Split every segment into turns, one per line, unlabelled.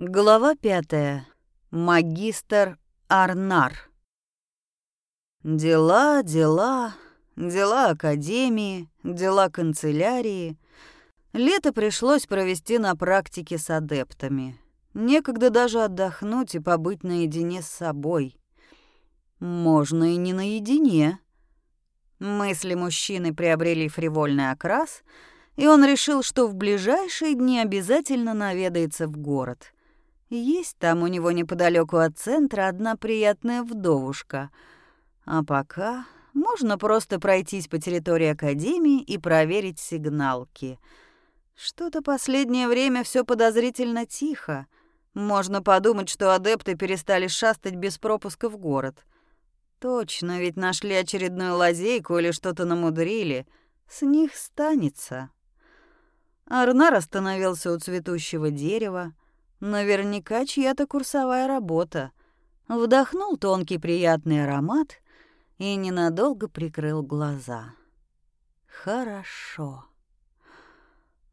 Глава пятая. Магистр Арнар. Дела, дела, дела академии, дела канцелярии. Лето пришлось провести на практике с адептами. Некогда даже отдохнуть и побыть наедине с собой. Можно и не наедине. Мысли мужчины приобрели фривольный окрас, и он решил, что в ближайшие дни обязательно наведается в город — есть там у него неподалеку от центра одна приятная вдовушка. А пока можно просто пройтись по территории Академии и проверить сигналки. Что-то последнее время все подозрительно тихо. Можно подумать, что адепты перестали шастать без пропуска в город. Точно, ведь нашли очередную лазейку или что-то намудрили. С них станется. Арнар остановился у цветущего дерева, Наверняка чья-то курсовая работа. Вдохнул тонкий приятный аромат и ненадолго прикрыл глаза. Хорошо.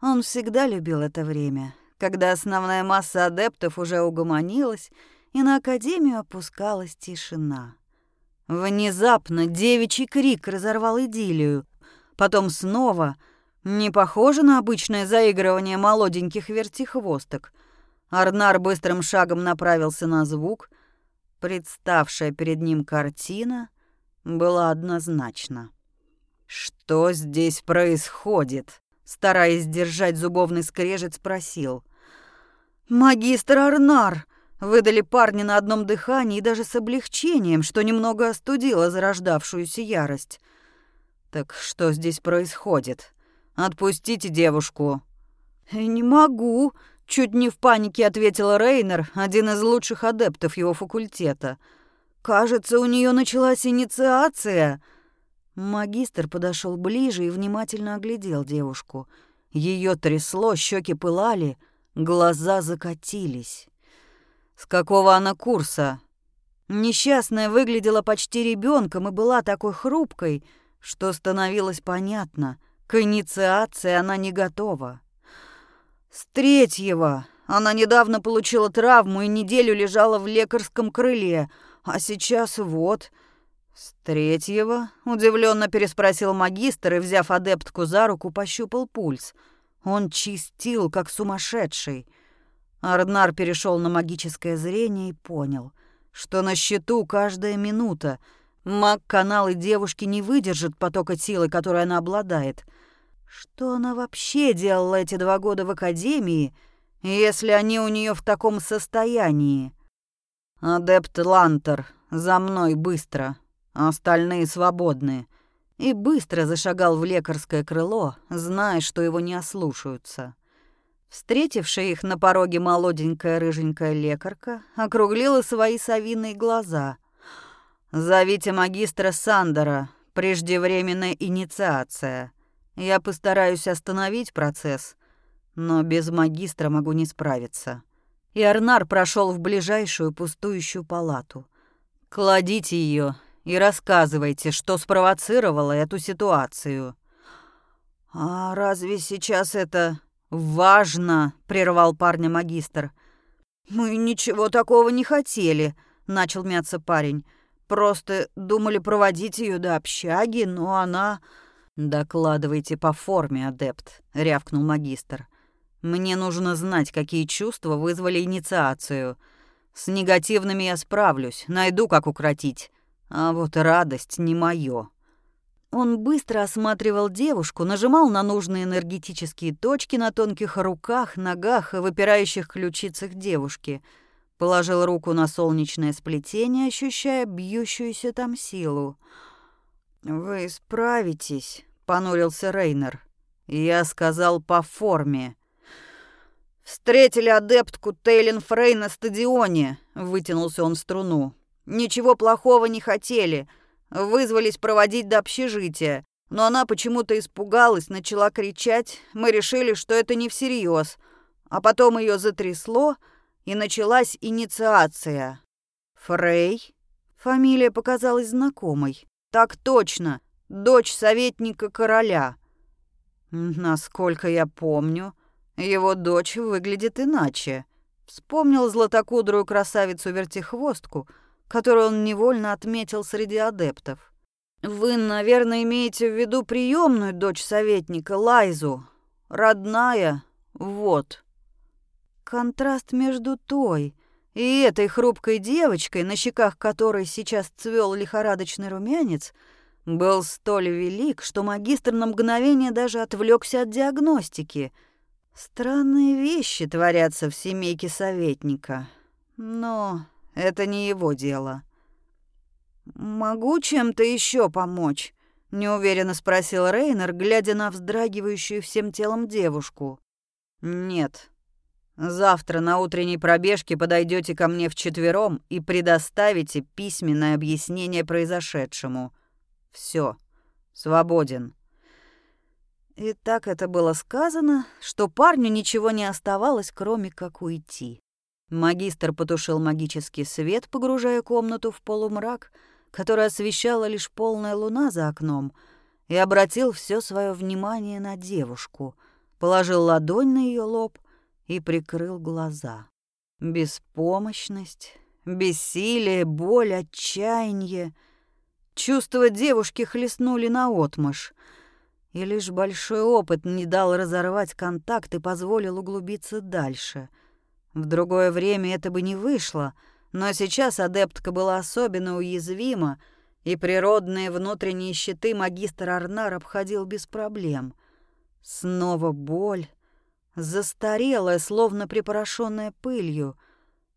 Он всегда любил это время, когда основная масса адептов уже угомонилась, и на Академию опускалась тишина. Внезапно девичий крик разорвал идиллию. Потом снова, не похоже на обычное заигрывание молоденьких вертихвосток — Арнар быстрым шагом направился на звук. Представшая перед ним картина была однозначна. «Что здесь происходит?» Стараясь держать зубовный скрежет, спросил. «Магистр Арнар!» Выдали парни на одном дыхании и даже с облегчением, что немного остудило зарождавшуюся ярость. «Так что здесь происходит? Отпустите девушку!» «Не могу!» Чуть не в панике ответила Рейнер, один из лучших адептов его факультета. Кажется, у нее началась инициация. Магистр подошел ближе и внимательно оглядел девушку. Ее трясло, щеки пылали, глаза закатились. С какого она курса? Несчастная выглядела почти ребенком и была такой хрупкой, что становилось понятно, к инициации она не готова. С третьего. Она недавно получила травму и неделю лежала в лекарском крыле, а сейчас вот... С третьего? Удивленно переспросил магистр и, взяв адептку за руку, пощупал пульс. Он чистил, как сумасшедший. Арнар перешел на магическое зрение и понял, что на счету каждая минута. Маг-каналы девушки не выдержат потока силы, которой она обладает — что она вообще делала эти два года в академии, если они у нее в таком состоянии? Адепт Лантер, за мной быстро, остальные свободны. И быстро зашагал в лекарское крыло, зная, что его не ослушаются. Встретившая их на пороге молоденькая рыженькая лекарка округлила свои совиные глаза. «Зовите магистра Сандера, преждевременная инициация». Я постараюсь остановить процесс, но без магистра могу не справиться. И Арнар прошел в ближайшую пустующую палату. Кладите ее и рассказывайте, что спровоцировало эту ситуацию. А разве сейчас это важно? прервал парня магистр. Мы ничего такого не хотели, начал мяться парень. Просто думали проводить ее до общаги, но она «Докладывайте по форме, адепт», — рявкнул магистр. «Мне нужно знать, какие чувства вызвали инициацию. С негативными я справлюсь, найду, как укротить. А вот радость не моё». Он быстро осматривал девушку, нажимал на нужные энергетические точки на тонких руках, ногах и выпирающих ключицах девушки. Положил руку на солнечное сплетение, ощущая бьющуюся там силу. «Вы справитесь», — понурился Рейнер. «Я сказал по форме». «Встретили адептку Тейлин Фрей на стадионе», — вытянулся он в струну. «Ничего плохого не хотели. Вызвались проводить до общежития. Но она почему-то испугалась, начала кричать. Мы решили, что это не всерьез. А потом ее затрясло, и началась инициация. Фрей? Фамилия показалась знакомой. Так точно, дочь советника короля. Насколько я помню, его дочь выглядит иначе, Вспомнил златокудрую красавицу-вертихвостку, которую он невольно отметил среди адептов. «Вы, наверное, имеете в виду приемную дочь советника, Лайзу. Родная, вот». Контраст между той и этой хрупкой девочкой, на щеках которой сейчас цвел лихорадочный румянец, был столь велик, что магистр на мгновение даже отвлекся от диагностики. Странные вещи творятся в семейке советника, но это не его дело. «Могу чем-то еще помочь?» — неуверенно спросил Рейнер, глядя на вздрагивающую всем телом девушку. «Нет. Завтра на утренней пробежке подойдете ко мне вчетвером и предоставите письменное объяснение произошедшему. Все, свободен». И так это было сказано, что парню ничего не оставалось, кроме как уйти. Магистр потушил магический свет, погружая комнату в полумрак — которое освещала лишь полная луна за окном, и обратил все свое внимание на девушку, положил ладонь на ее лоб и прикрыл глаза. Беспомощность, бессилие, боль, отчаяние. Чувства девушки хлестнули наотмашь, и лишь большой опыт не дал разорвать контакт и позволил углубиться дальше. В другое время это бы не вышло — но сейчас адептка была особенно уязвима, и природные внутренние щиты магистр Арнар обходил без проблем. Снова боль, застарелая, словно припорошенная пылью,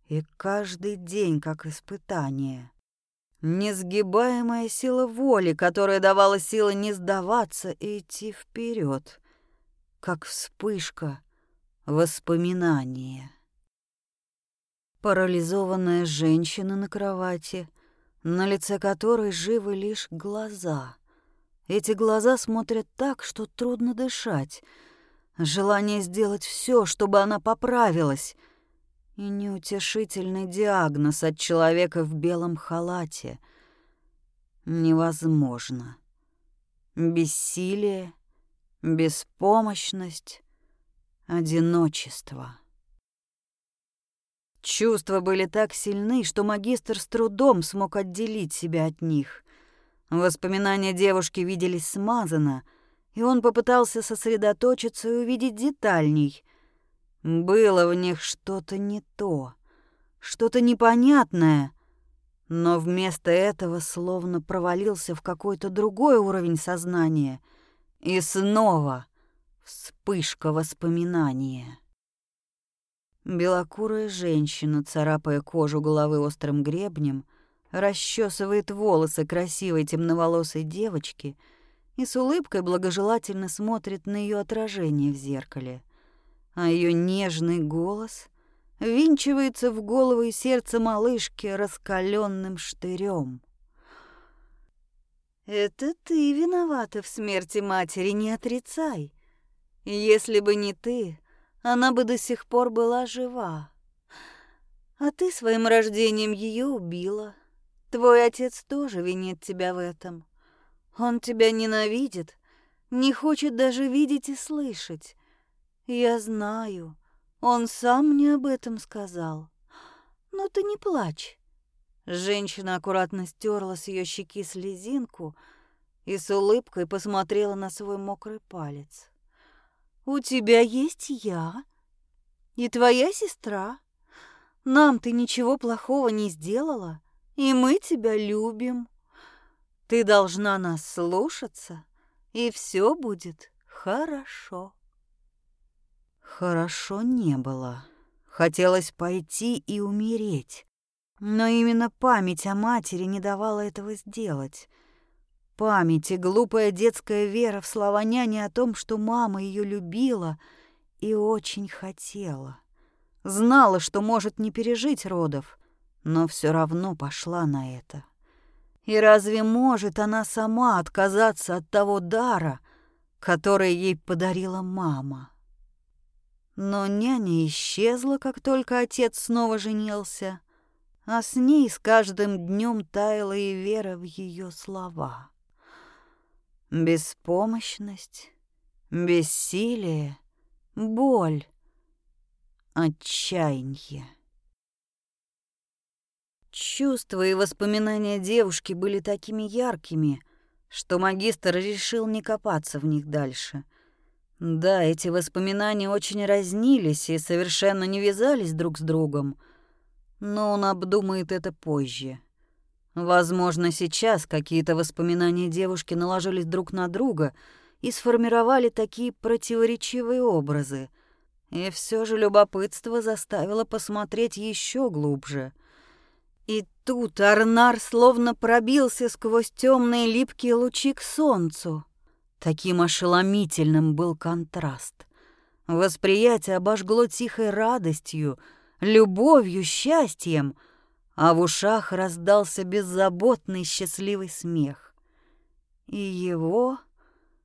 и каждый день как испытание. Несгибаемая сила воли, которая давала силы не сдаваться и идти вперед, как вспышка воспоминания. Парализованная женщина на кровати, на лице которой живы лишь глаза. Эти глаза смотрят так, что трудно дышать. Желание сделать все, чтобы она поправилась. И неутешительный диагноз от человека в белом халате. Невозможно. Бессилие, беспомощность, одиночество. Чувства были так сильны, что магистр с трудом смог отделить себя от них. Воспоминания девушки виделись смазанно, и он попытался сосредоточиться и увидеть детальней. Было в них что-то не то, что-то непонятное, но вместо этого словно провалился в какой-то другой уровень сознания. И снова вспышка воспоминания. Белокурая женщина, царапая кожу головы острым гребнем, расчесывает волосы красивой темноволосой девочки и с улыбкой благожелательно смотрит на ее отражение в зеркале. А ее нежный голос винчивается в голову и сердце малышки раскаленным штырем. «Это ты виновата в смерти матери, не отрицай. Если бы не ты, она бы до сих пор была жива. А ты своим рождением ее убила. Твой отец тоже винит тебя в этом. Он тебя ненавидит, не хочет даже видеть и слышать. Я знаю, он сам мне об этом сказал. Но ты не плачь. Женщина аккуратно стерла с ее щеки слезинку и с улыбкой посмотрела на свой мокрый палец. У тебя есть я и твоя сестра. Нам ты ничего плохого не сделала, и мы тебя любим. Ты должна нас слушаться, и все будет хорошо. Хорошо не было. Хотелось пойти и умереть. Но именно память о матери не давала этого сделать. Память и глупая детская вера в слова няни о том, что мама ее любила и очень хотела. Знала, что может не пережить родов, но все равно пошла на это. И разве может она сама отказаться от того дара, который ей подарила мама? Но няня исчезла, как только отец снова женился, а с ней с каждым днем таяла и вера в ее слова. Беспомощность, бессилие, боль. отчаяние. Чувства и воспоминания девушки были такими яркими, что магистр решил не копаться в них дальше. Да, эти воспоминания очень разнились и совершенно не вязались друг с другом, но он обдумает это позже. Возможно, сейчас какие-то воспоминания девушки наложились друг на друга и сформировали такие противоречивые образы. И все же любопытство заставило посмотреть еще глубже. И тут Арнар словно пробился сквозь темные липкие лучи к солнцу. Таким ошеломительным был контраст. Восприятие обожгло тихой радостью, любовью, счастьем, а в ушах раздался беззаботный счастливый смех. И его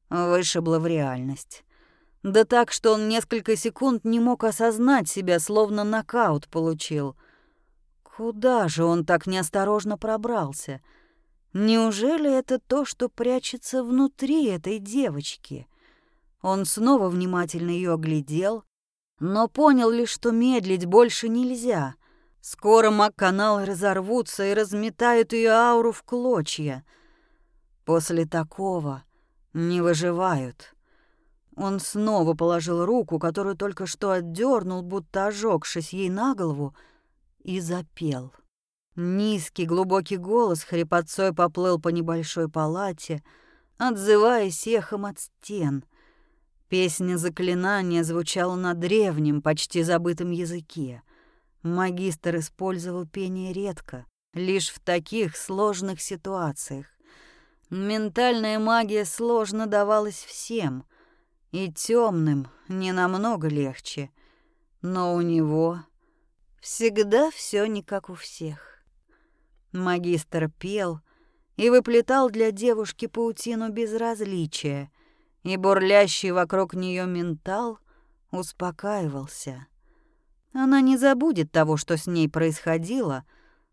вышибло в реальность. Да так, что он несколько секунд не мог осознать себя, словно нокаут получил. Куда же он так неосторожно пробрался? Неужели это то, что прячется внутри этой девочки? Он снова внимательно ее оглядел, но понял лишь, что медлить больше нельзя. Скоро маг-каналы разорвутся и разметают ее ауру в клочья. После такого не выживают. Он снова положил руку, которую только что отдернул, будто ожегшись ей на голову, и запел. Низкий глубокий голос хрипотцой поплыл по небольшой палате, отзываясь эхом от стен. Песня заклинания звучала на древнем, почти забытом языке. Магистр использовал пение редко, лишь в таких сложных ситуациях. Ментальная магия сложно давалась всем, и темным не намного легче, но у него всегда все не как у всех. Магистр пел и выплетал для девушки паутину безразличия, и бурлящий вокруг нее ментал успокаивался. Она не забудет того, что с ней происходило,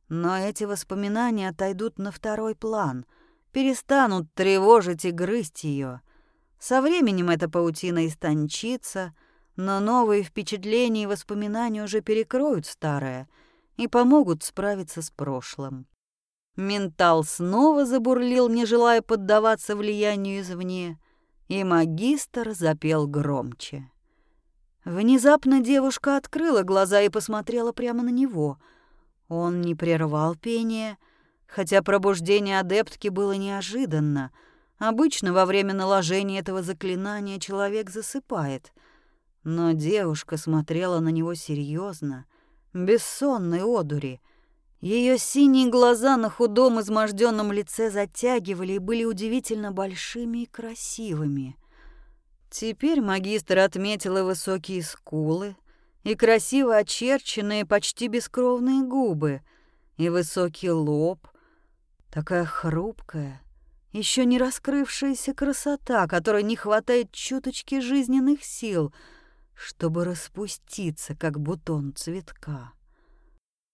но эти воспоминания отойдут на второй план, перестанут тревожить и грызть ее. Со временем эта паутина истончится, но новые впечатления и воспоминания уже перекроют старое и помогут справиться с прошлым. Ментал снова забурлил, не желая поддаваться влиянию извне, и магистр запел громче. Внезапно девушка открыла глаза и посмотрела прямо на него. Он не прервал пение, хотя пробуждение адептки было неожиданно — Обычно во время наложения этого заклинания человек засыпает. Но девушка смотрела на него серьезно, бессонной одури. Ее синие глаза на худом изможденном лице затягивали и были удивительно большими и красивыми. Теперь магистр отметила высокие скулы и красиво очерченные почти бескровные губы, и высокий лоб, такая хрупкая, еще не раскрывшаяся красота, которой не хватает чуточки жизненных сил, чтобы распуститься, как бутон цветка.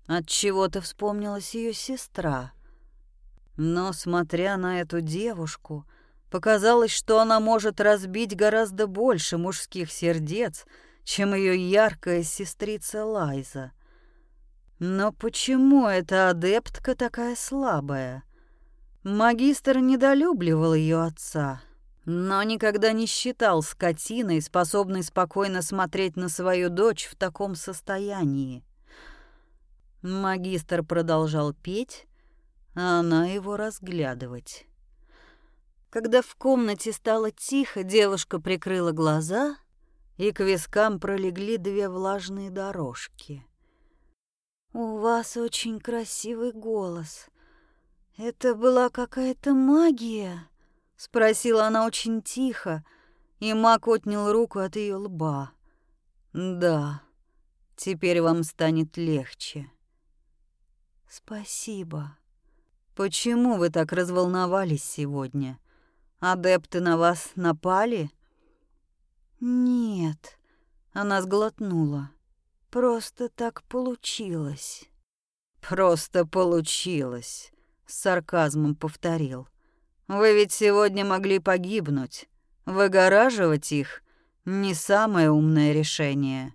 От чего-то вспомнилась ее сестра. Но, смотря на эту девушку, показалось, что она может разбить гораздо больше мужских сердец, чем ее яркая сестрица Лайза. Но почему эта адептка такая слабая? Магистр недолюбливал ее отца, но никогда не считал скотиной, способной спокойно смотреть на свою дочь в таком состоянии. Магистр продолжал петь, а она его разглядывать. Когда в комнате стало тихо, девушка прикрыла глаза, и к вискам пролегли две влажные дорожки. «У вас очень красивый голос», «Это была какая-то магия?» — спросила она очень тихо, и маг отнял руку от ее лба. «Да, теперь вам станет легче». «Спасибо. Почему вы так разволновались сегодня? Адепты на вас напали?» «Нет», — она сглотнула. «Просто так получилось». «Просто получилось», с сарказмом повторил. «Вы ведь сегодня могли погибнуть. Выгораживать их — не самое умное решение».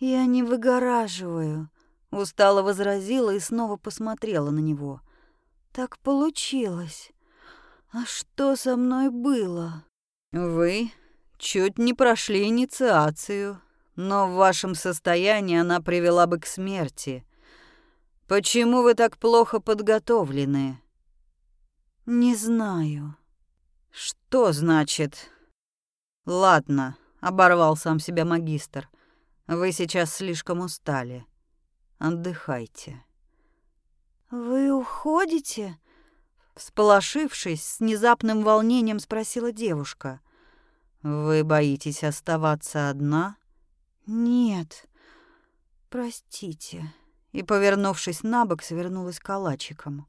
«Я не выгораживаю», — устало возразила и снова посмотрела на него. «Так получилось. А что со мной было?»
«Вы чуть не прошли инициацию, но в вашем состоянии она привела бы к смерти. Почему вы так плохо подготовлены?»
«Не знаю».
«Что значит?» «Ладно», — оборвал сам себя магистр. «Вы сейчас слишком устали. Отдыхайте».
«Вы уходите?»
Всполошившись, с внезапным волнением спросила девушка. «Вы боитесь оставаться одна?»
«Нет, простите». И, повернувшись на бок, свернулась калачиком.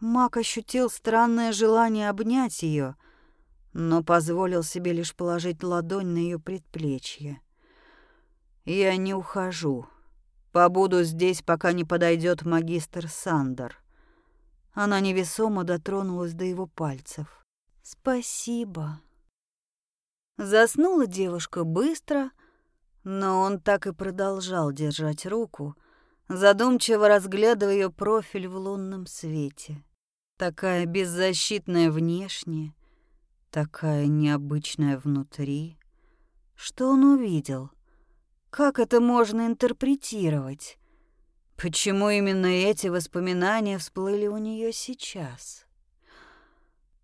Мак ощутил странное желание обнять ее, но позволил себе лишь положить ладонь на ее предплечье.
«Я не ухожу. Побуду здесь, пока не подойдет магистр Сандер».
Она невесомо дотронулась до его пальцев. «Спасибо». Заснула девушка быстро, но он так и продолжал держать руку, задумчиво разглядывая ее профиль в лунном свете. Такая беззащитная внешне, такая необычная внутри. Что он увидел? Как это можно интерпретировать? Почему именно эти воспоминания всплыли у нее сейчас?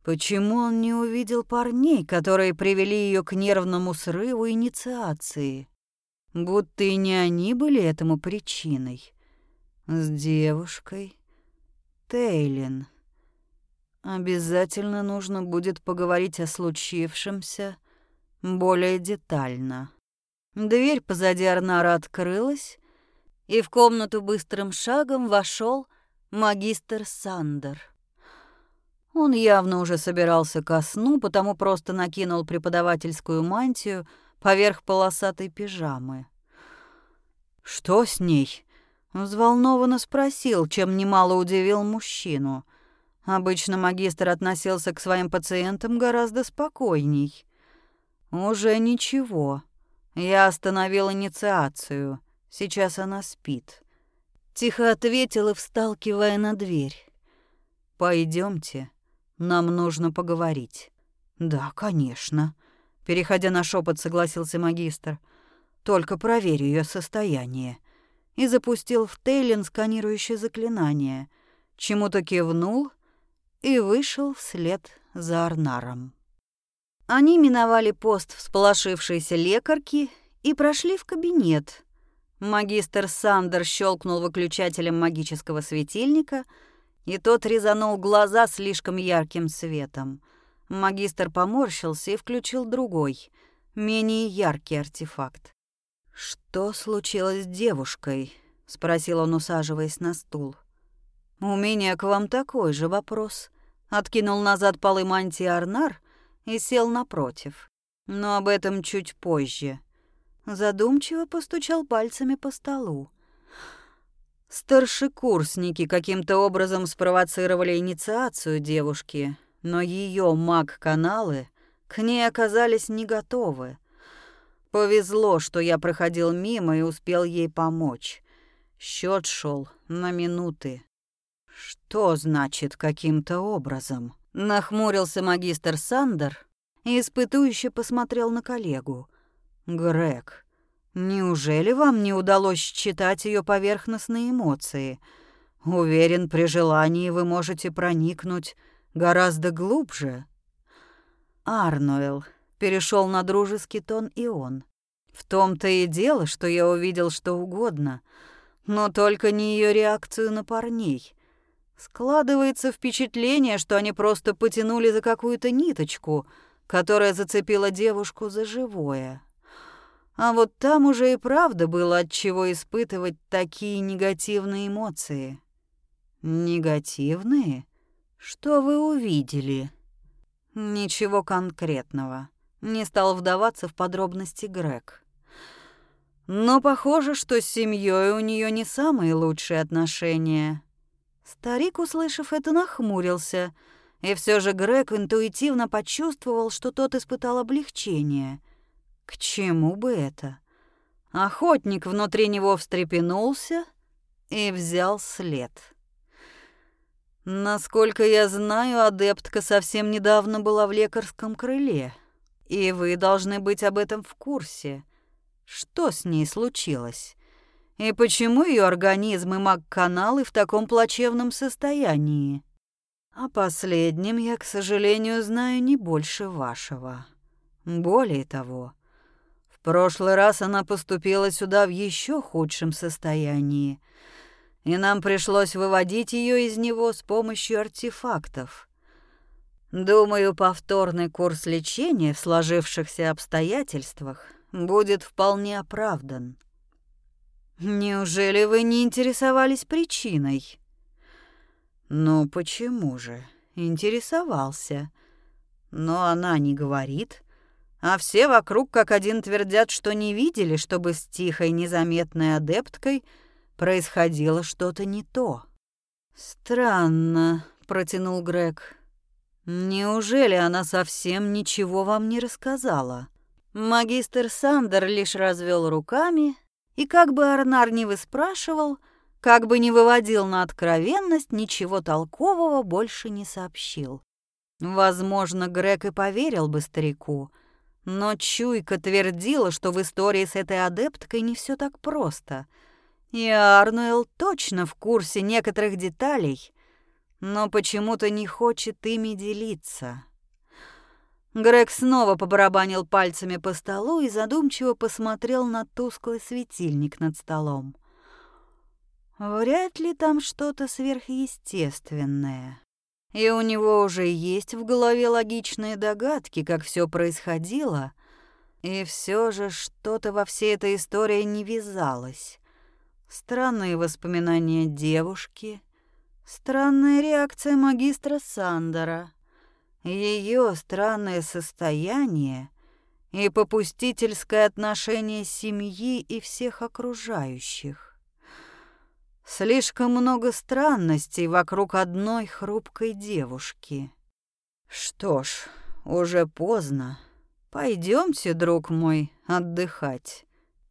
Почему он не увидел парней, которые привели ее к нервному срыву инициации? Будто и не они были этому причиной. С девушкой Тейлин. Обязательно нужно будет поговорить о случившемся более детально. Дверь позади Арнара открылась, и в комнату быстрым шагом вошел магистр Сандер. Он явно уже собирался ко сну, потому просто накинул преподавательскую мантию поверх полосатой пижамы. «Что с ней?» — взволнованно спросил, чем немало удивил мужчину. Обычно магистр относился к своим пациентам гораздо спокойней. «Уже ничего. Я остановил инициацию». Сейчас она спит. Тихо ответил и на дверь. Пойдемте, нам нужно поговорить. Да, конечно. Переходя на шепот, согласился магистр. Только проверь ее состояние. И запустил в Тейлин сканирующее заклинание, чему-то кивнул и вышел вслед за Арнаром. Они миновали пост всполошившейся лекарки и прошли в кабинет, Магистр Сандер щелкнул выключателем магического светильника, и тот резанул глаза слишком ярким светом. Магистр поморщился и включил другой, менее яркий артефакт. «Что случилось с девушкой?» — спросил он, усаживаясь на стул. «У меня к вам такой же вопрос». Откинул назад полы мантии Арнар и сел напротив. Но об этом чуть позже. Задумчиво постучал пальцами по столу. Старшекурсники каким-то образом спровоцировали инициацию девушки, но ее маг-каналы к ней оказались не готовы. Повезло, что я проходил мимо и успел ей помочь. Счет шел на минуты. Что значит каким-то образом? Нахмурился магистр Сандер и испытующе посмотрел на коллегу. Грег, неужели вам не удалось читать ее поверхностные эмоции? Уверен, при желании вы можете проникнуть гораздо глубже. Арнуэлл перешел на дружеский тон и он. В том-то и дело, что я увидел что угодно, но только не ее реакцию на парней. Складывается впечатление, что они просто потянули за какую-то ниточку, которая зацепила девушку за живое. А вот там уже и правда было от чего испытывать такие негативные эмоции. Негативные? Что вы увидели? Ничего конкретного. Не стал вдаваться в подробности Грег. Но похоже, что с семьей у нее не самые лучшие отношения. Старик, услышав это, нахмурился, и все же Грег интуитивно почувствовал, что тот испытал облегчение — к чему бы это? Охотник внутри него встрепенулся и взял след. Насколько я знаю, адептка совсем недавно была в лекарском крыле, и вы должны быть об этом в курсе. Что с ней случилось? И почему ее организм и маг-каналы в таком плачевном состоянии? О последнем я, к сожалению, знаю не больше вашего. Более того, в прошлый раз она поступила сюда в еще худшем состоянии, и нам пришлось выводить ее из него с помощью артефактов. Думаю, повторный курс лечения в сложившихся обстоятельствах будет вполне оправдан. Неужели вы не интересовались причиной? Ну почему же? Интересовался. Но она не говорит, а все вокруг как один твердят, что не видели, чтобы с тихой незаметной адепткой происходило что-то не то. Странно, протянул Грег. Неужели она совсем ничего вам не рассказала? Магистр Сандер лишь развел руками, и как бы Арнар не выспрашивал, как бы не выводил на откровенность, ничего толкового больше не сообщил. Возможно, Грег и поверил бы старику, но чуйка твердила, что в истории с этой адепткой не все так просто. И Арнуэлл точно в курсе некоторых деталей, но почему-то не хочет ими делиться. Грег снова побарабанил пальцами по столу и задумчиво посмотрел на тусклый светильник над столом. Вряд ли там что-то сверхъестественное. И у него уже есть в голове логичные догадки, как все происходило, и все же что-то во всей этой истории не вязалось. Странные воспоминания девушки, странная реакция магистра Сандера — ее странное состояние и попустительское отношение семьи и всех окружающих. Слишком много странностей вокруг одной хрупкой девушки. Что ж, уже поздно. Пойдемте, друг мой, отдыхать.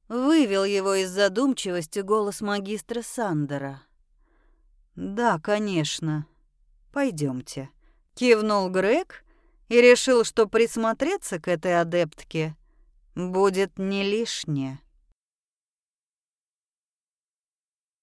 Вывел его из задумчивости голос магистра Сандера. Да, конечно. Пойдемте. Кивнул Грег и решил, что присмотреться к этой адептке будет не лишнее.